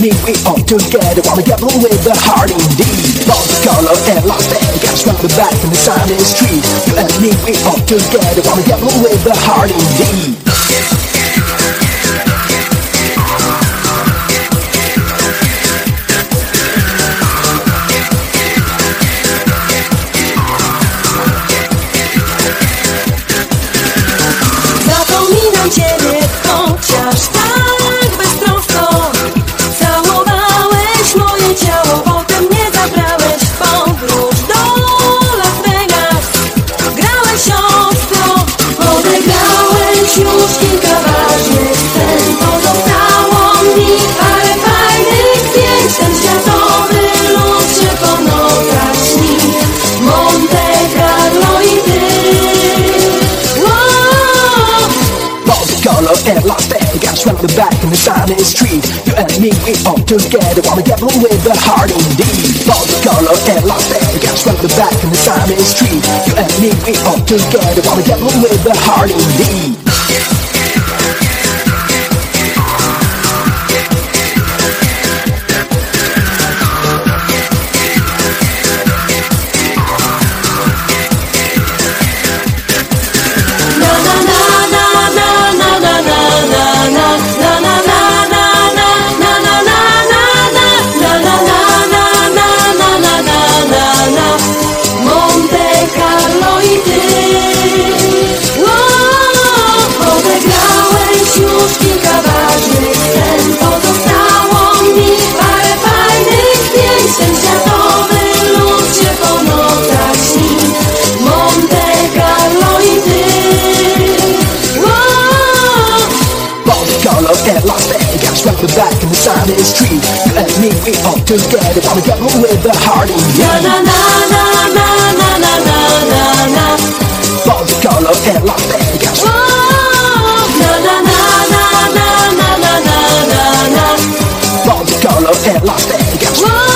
me, we all together wanna on with the heart indeed. Monte Carlo and Las Vegas, run the back in the sunny street. You and me, we all together wanna on with the heart indeed. In the sunny street. You and me, we all together wanna get on with the heart indeed. Monte Carlo and Las Vegas, run the back in the sunny street. You and me, we all together wanna get on with the heart indeed. The back in the sunny street. You and me, we all together wanna on with the heart in na na na na na na na na na na Monte Carlo and Las Vegas, Wow, na na na na na na na na na na Monte Carlo and Las Vegas. Wow.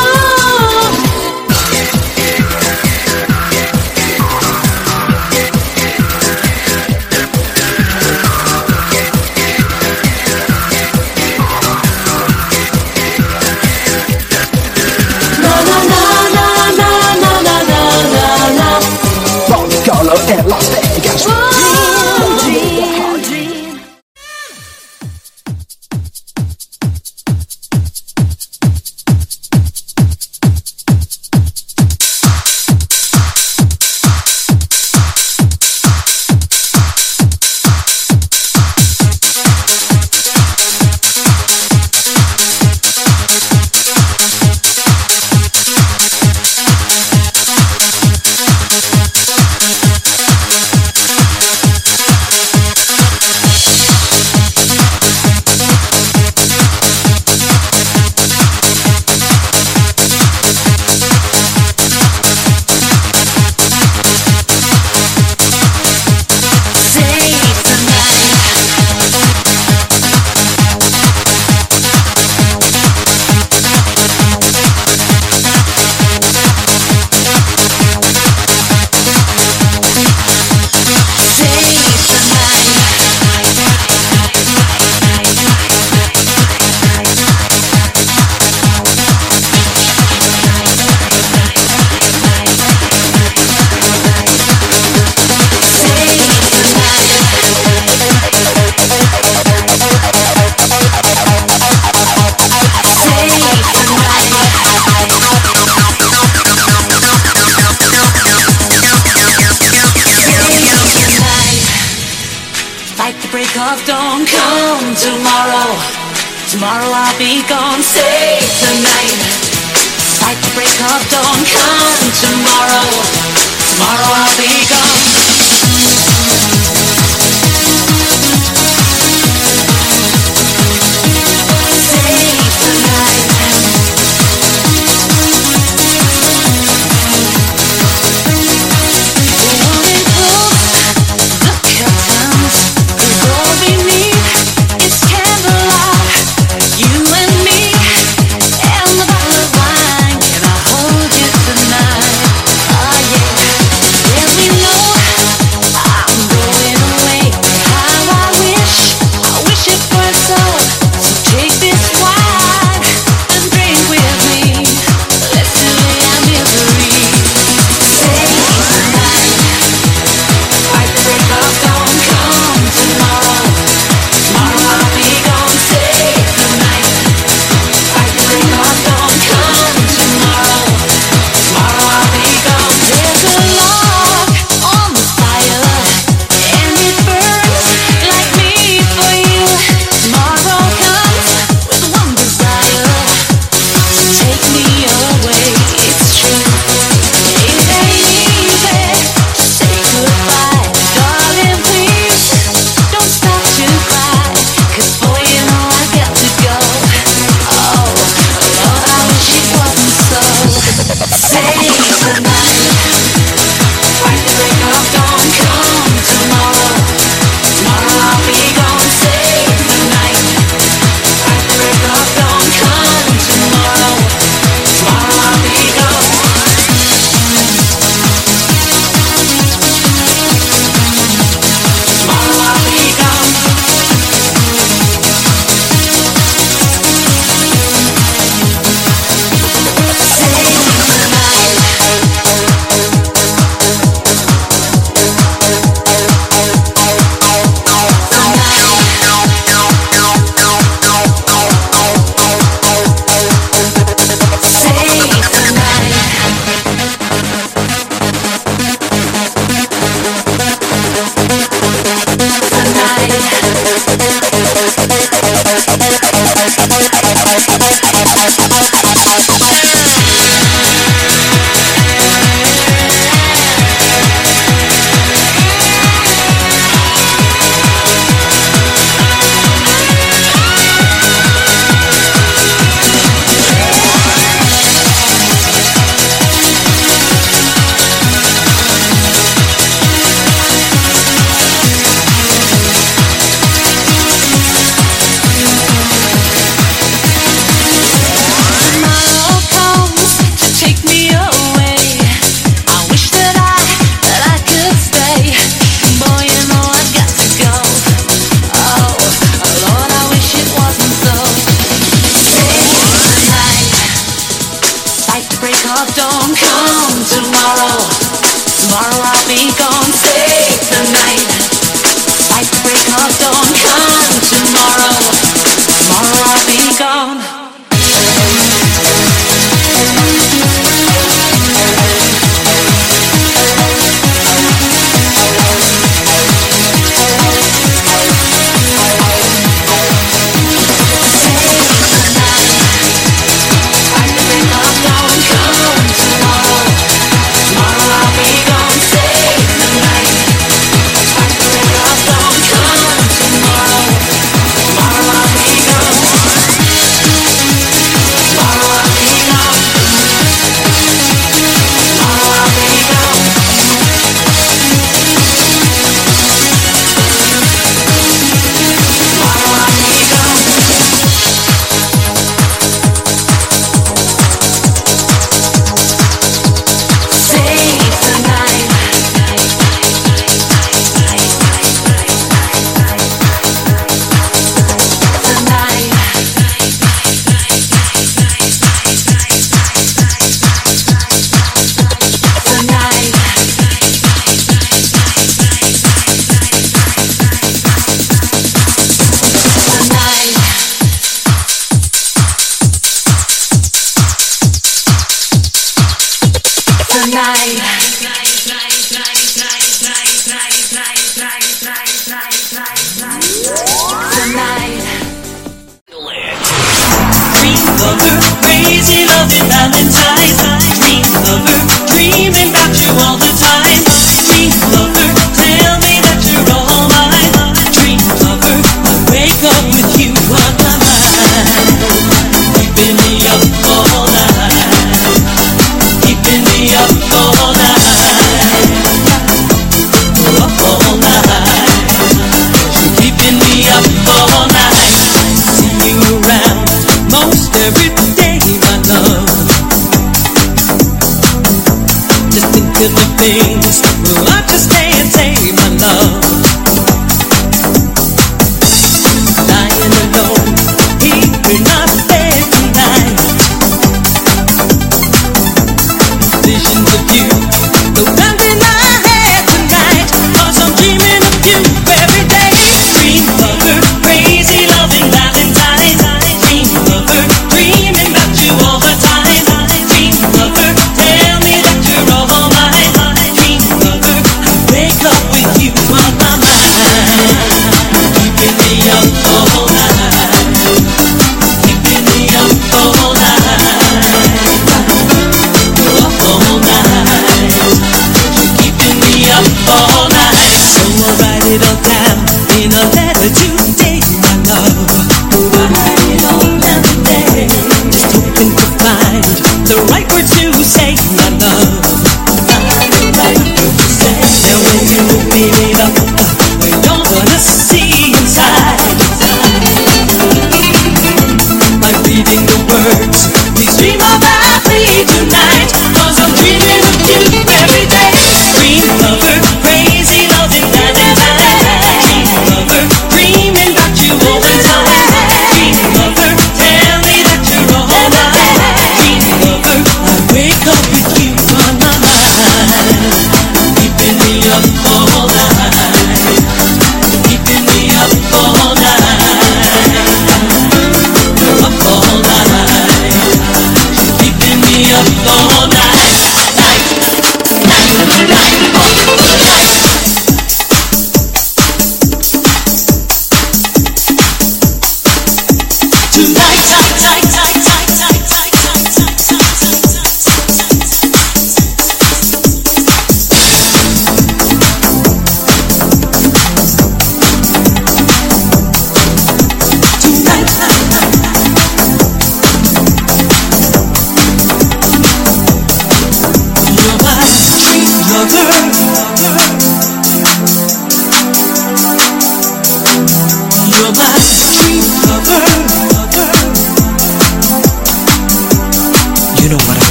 stupid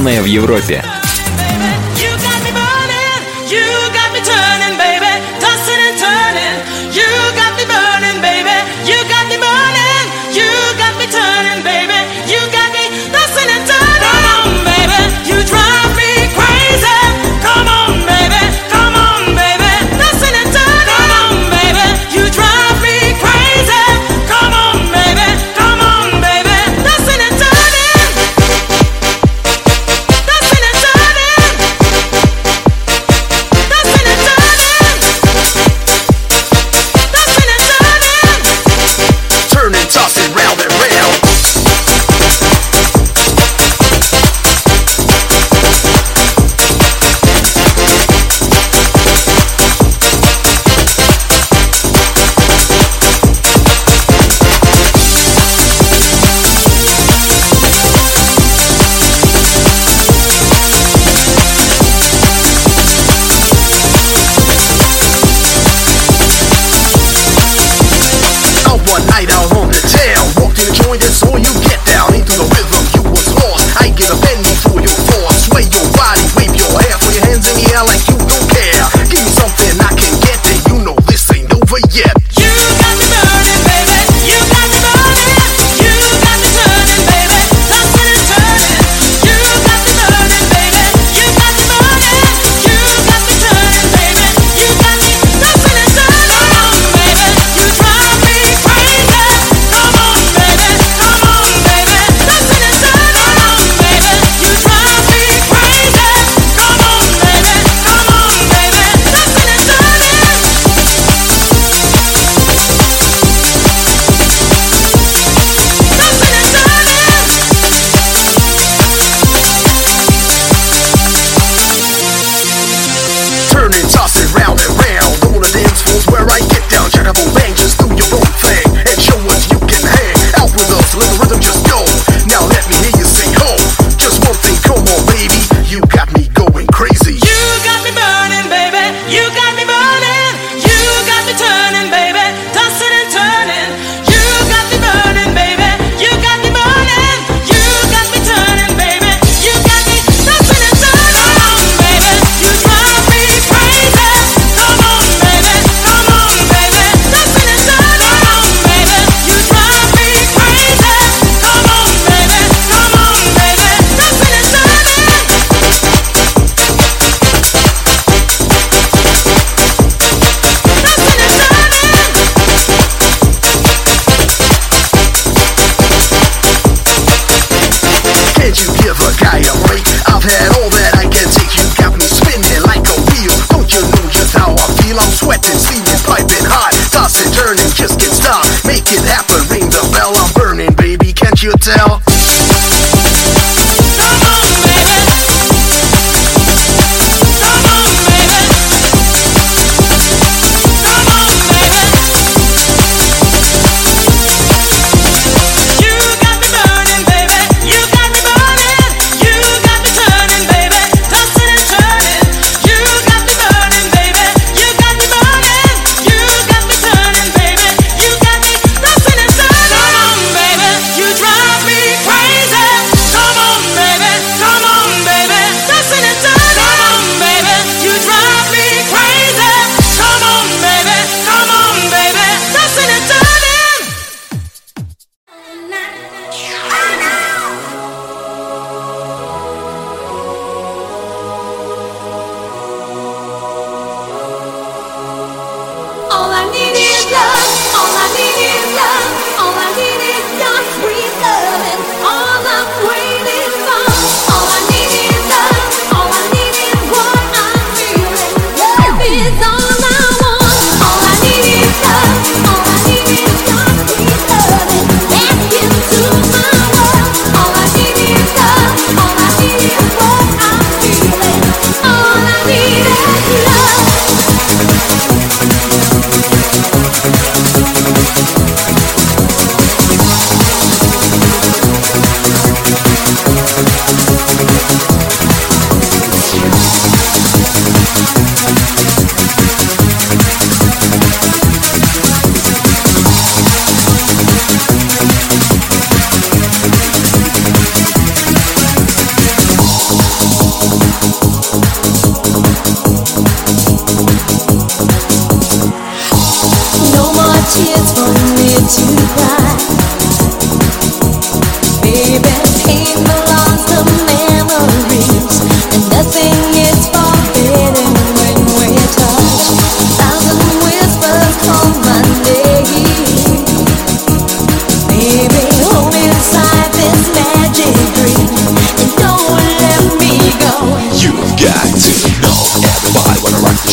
сделанное в Европе.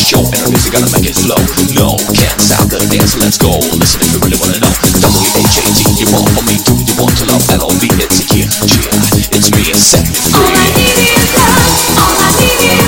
show and our music gotta make it flow. No, can't stop the dance, let's go. Listen if you really wanna know. W-H-A-T, you want for me, do you want to love? L-O-V, it's here, yeah, it's me, set me free. All I need is love, all I need is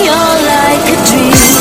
Remind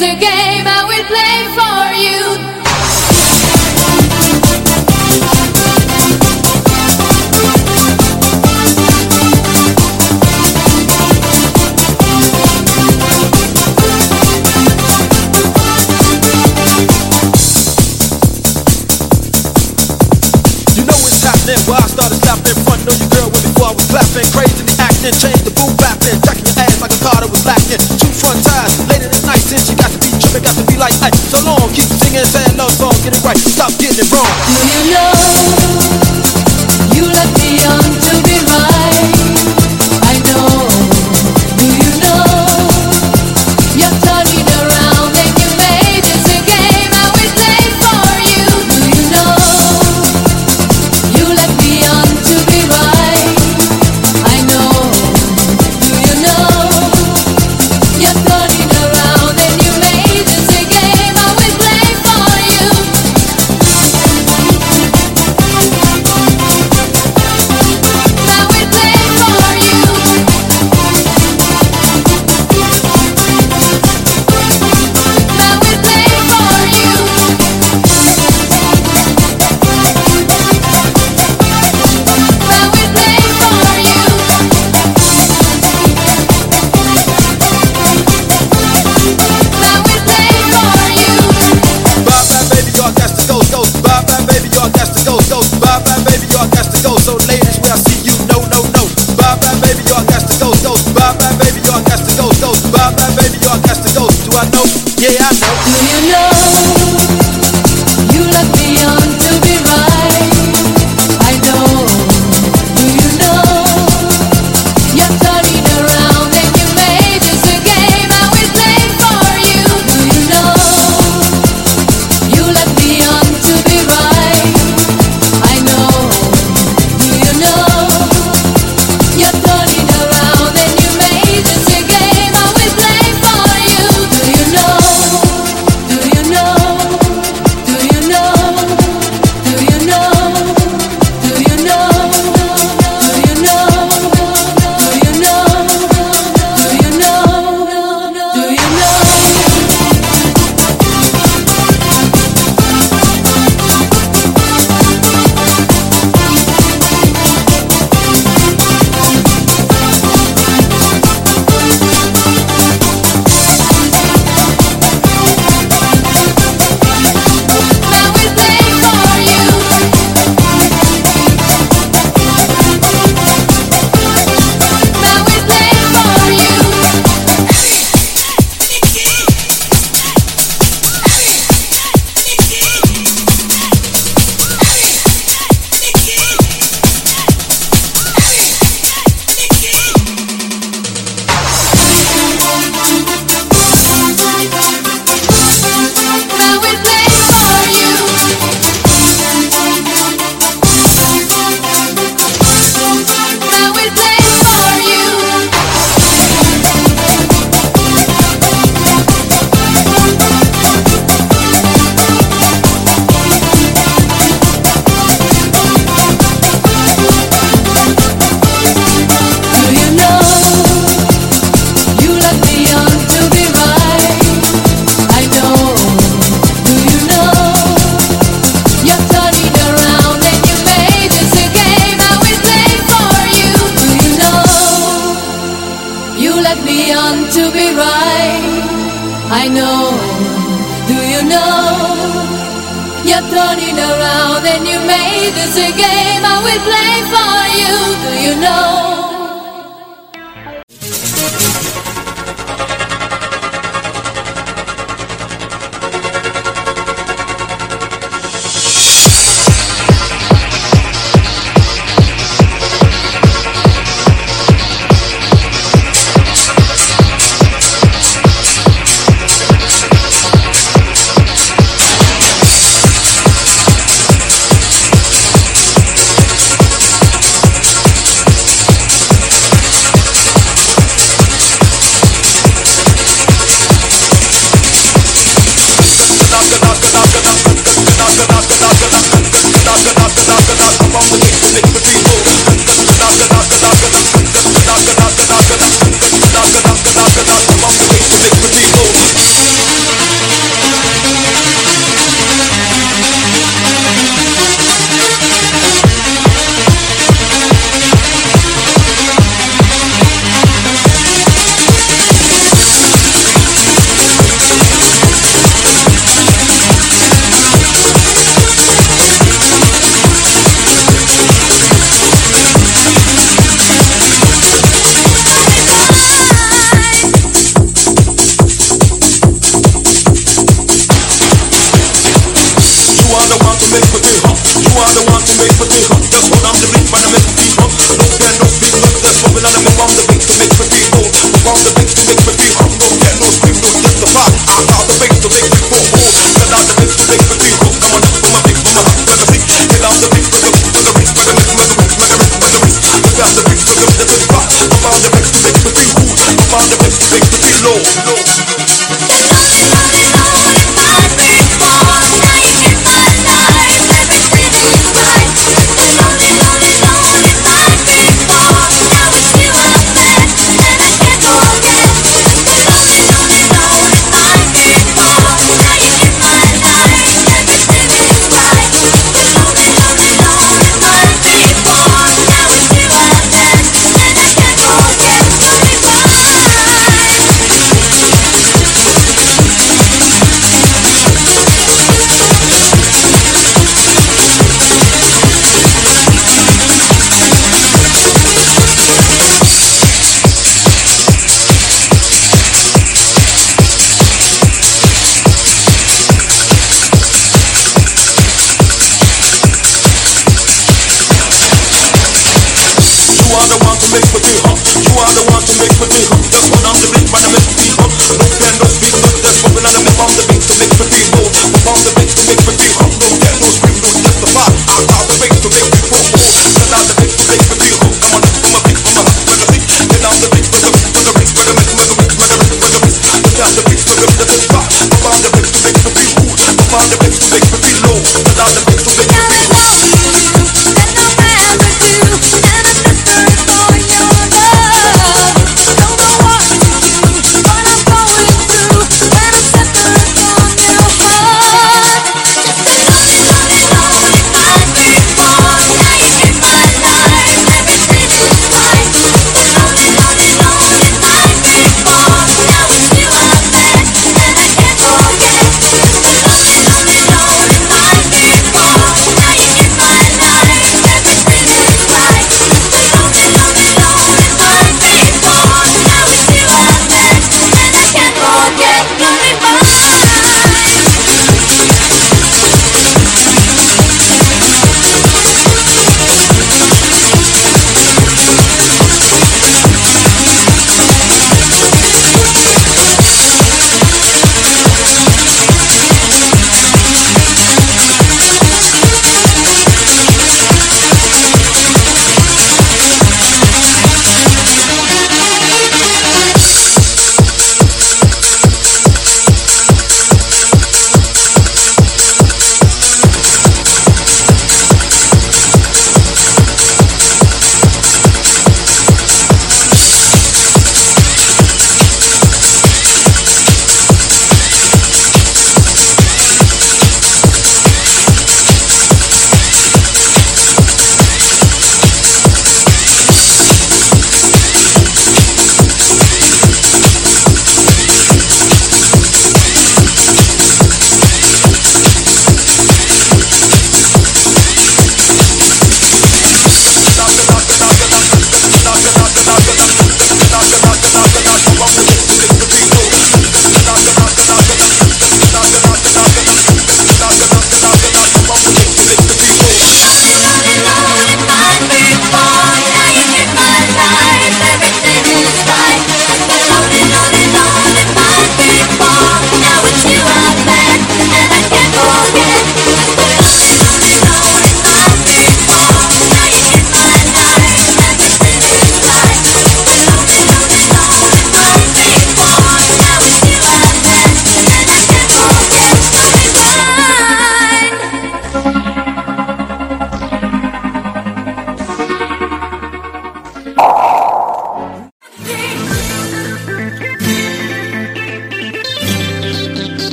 made right, stop getting it wrong. Do you know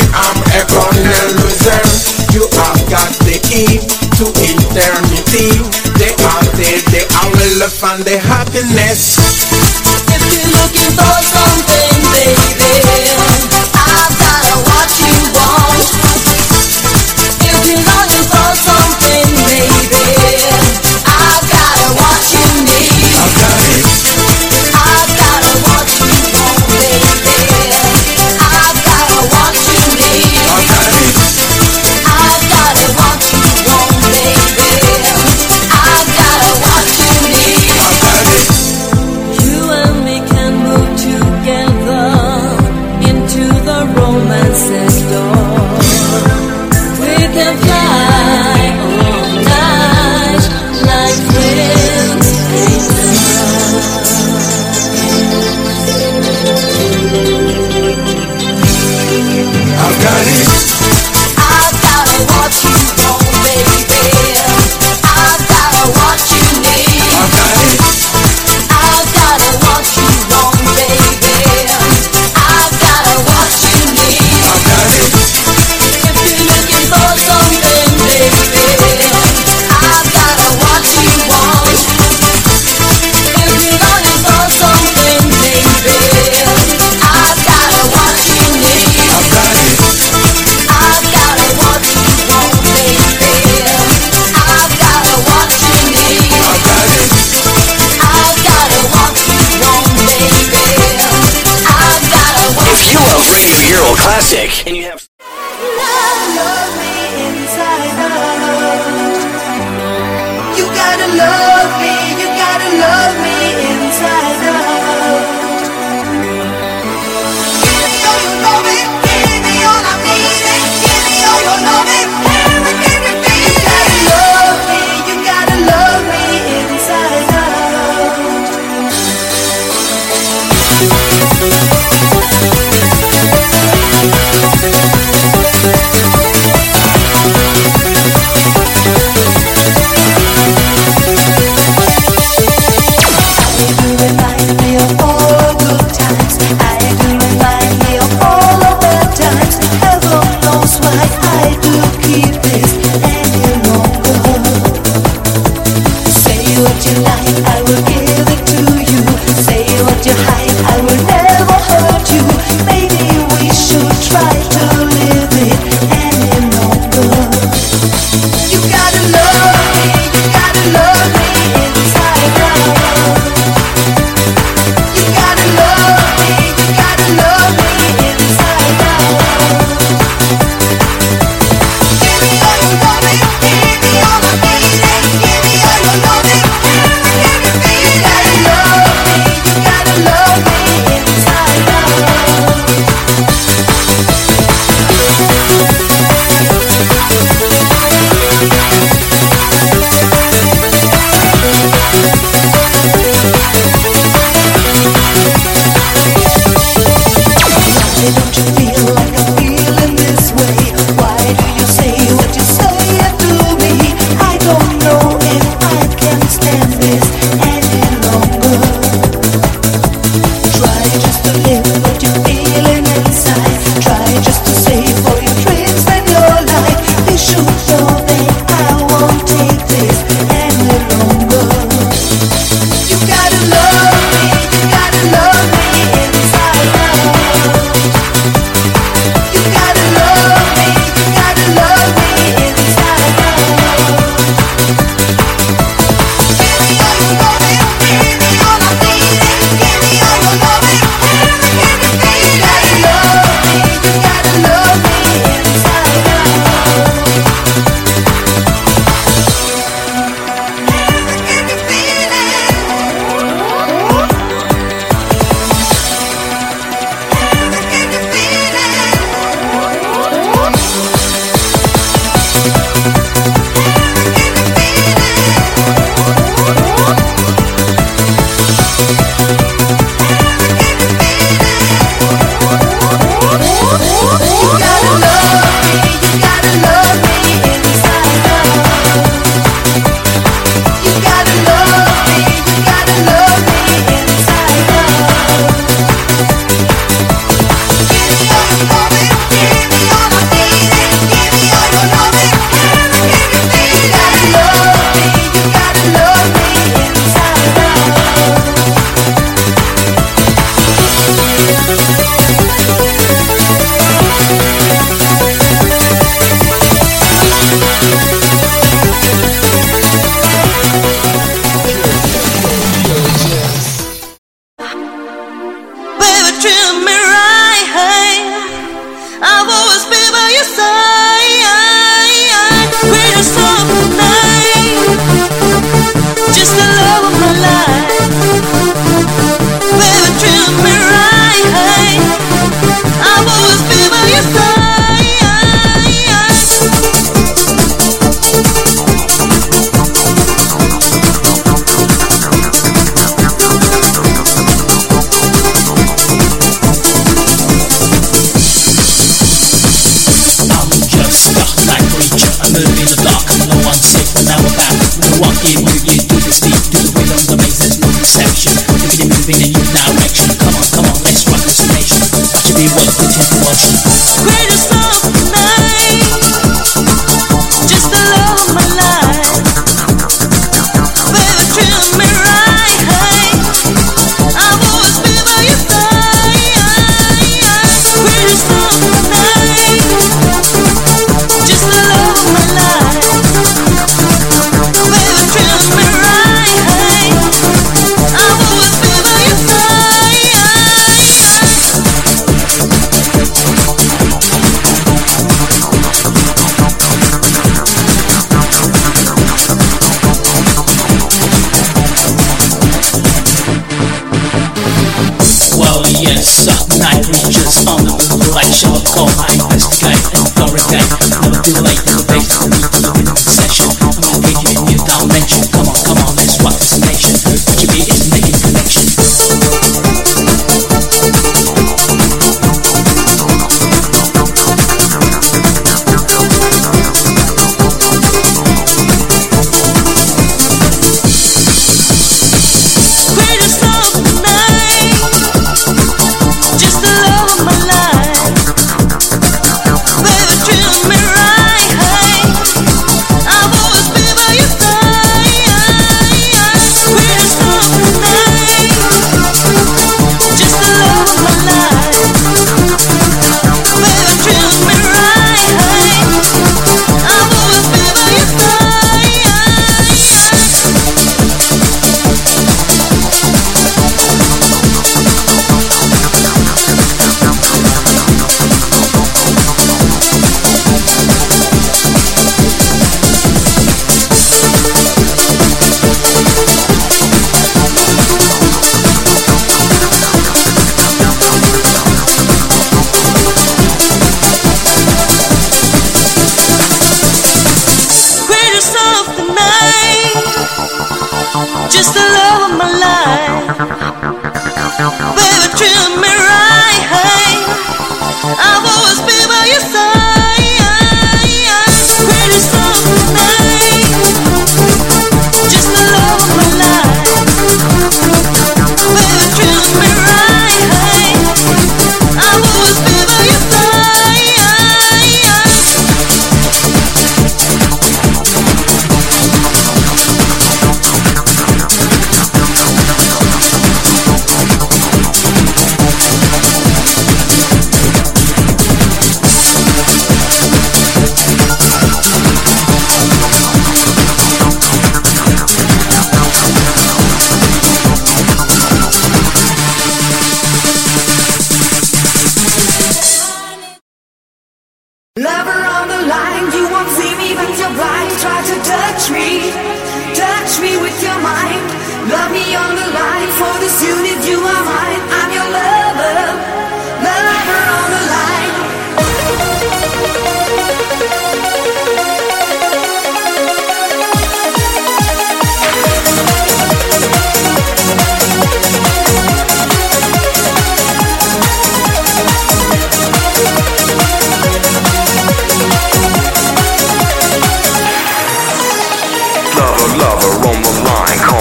am a corner loser. You have got the key to eternity. The are the they are fun, the happiness. If you're looking for love me, you gotta love me inside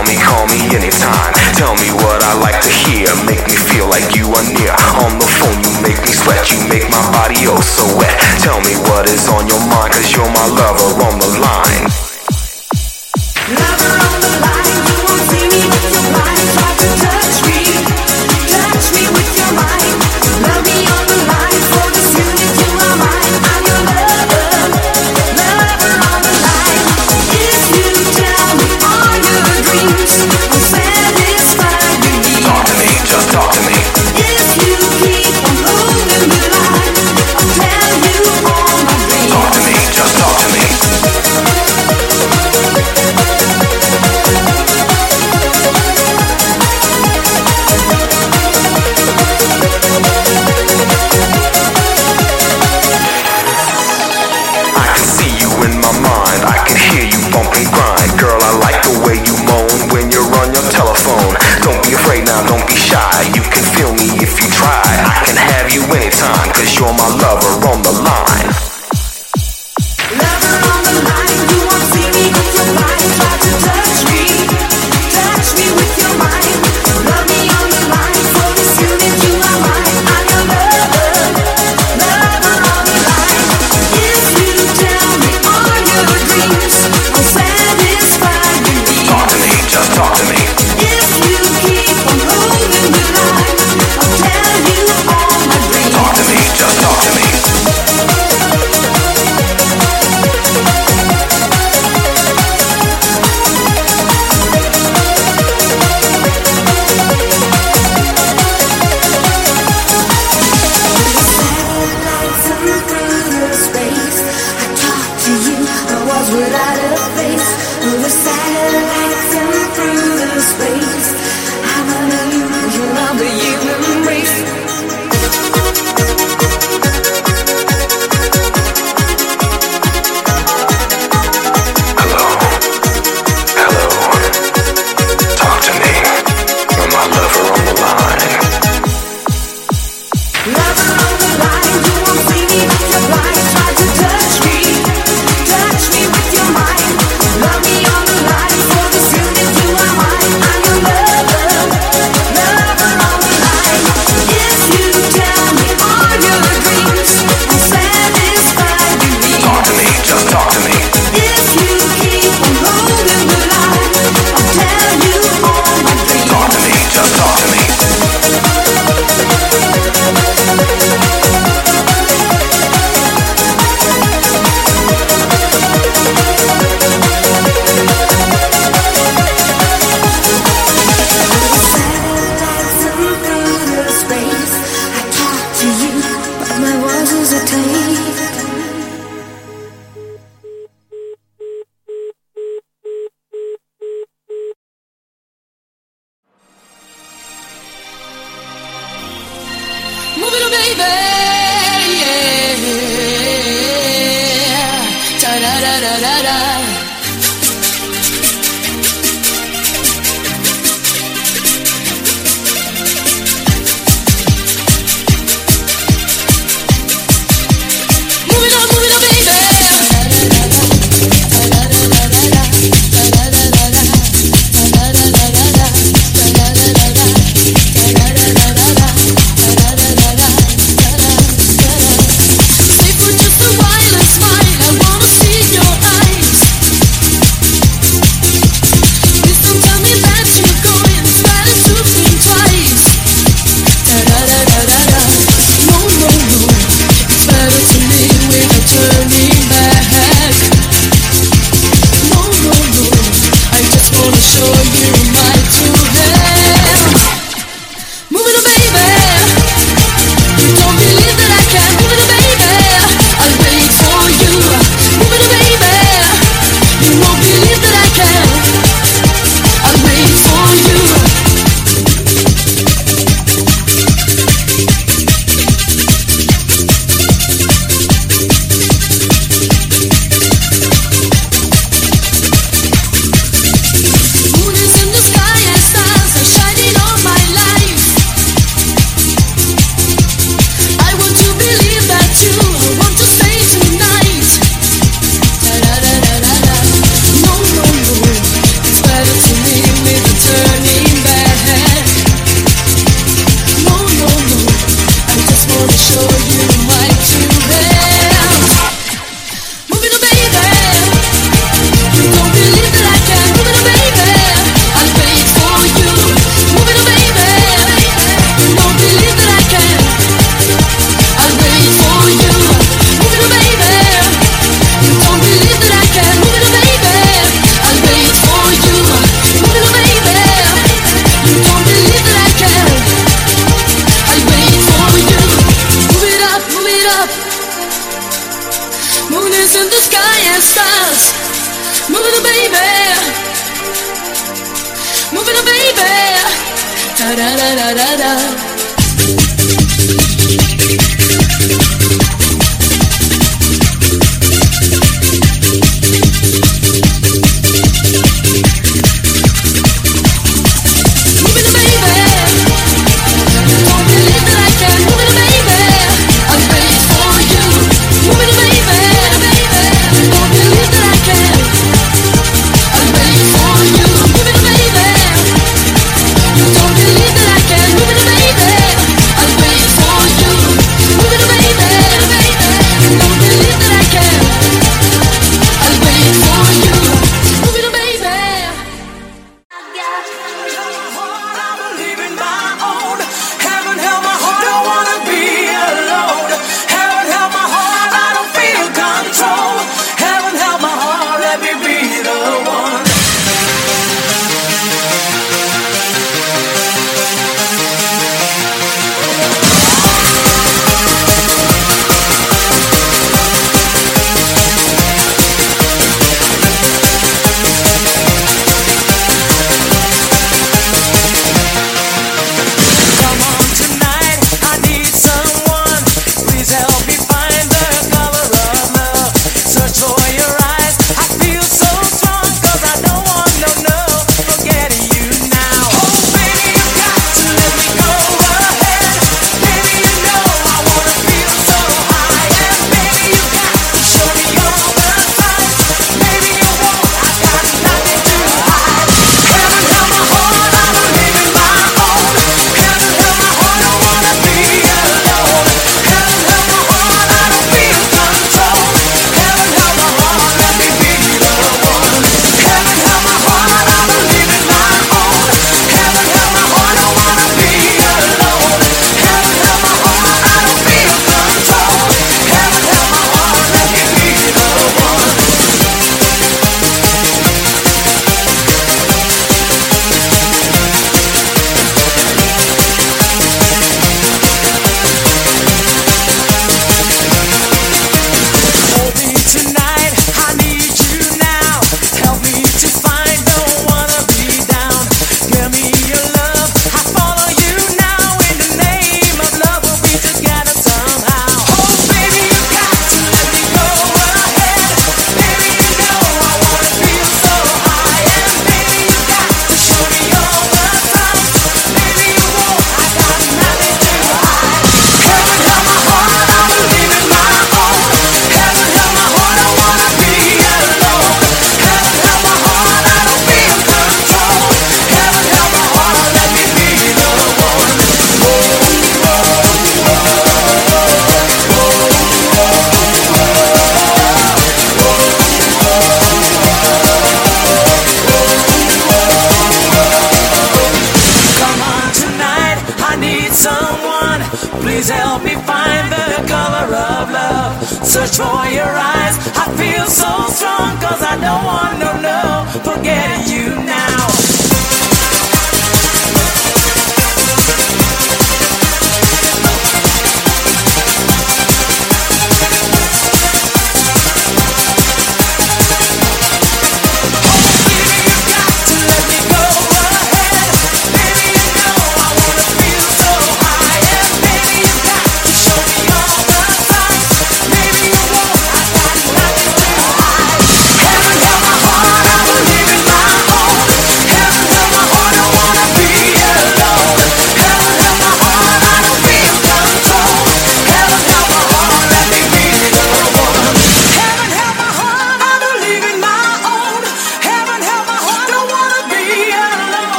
call me, call me anytime. Tell me what I like to hear. Make me feel like you are near. On the phone, you make me sweat. You make my body oh so wet. Tell me what is on your mind, cause you're my lover.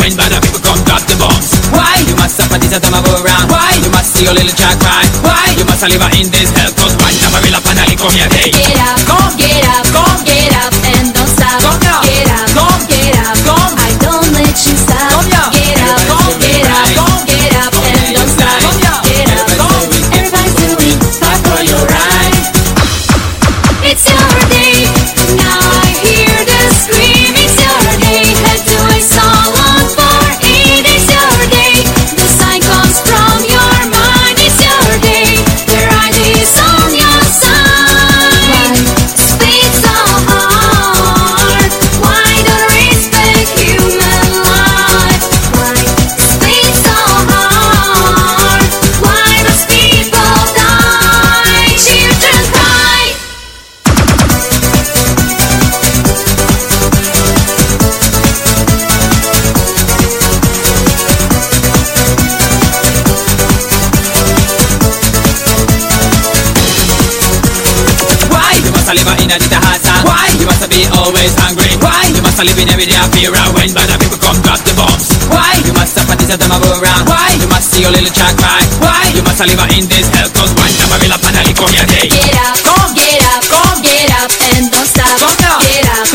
when bad people come drop the bombs. Why? You must suffer this time I go around. Why? You must see your little child cry. Why? You must live in this hell cause right now I will finally come here. Hey. for living every day I fear around when bad people come drop the bombs Why? You must suffer this time I go around Why? You must see your little child cry Why? You must live in this hell cause one time I will finally come your day Get up, come get up, come get up and don't stop Come now, get up,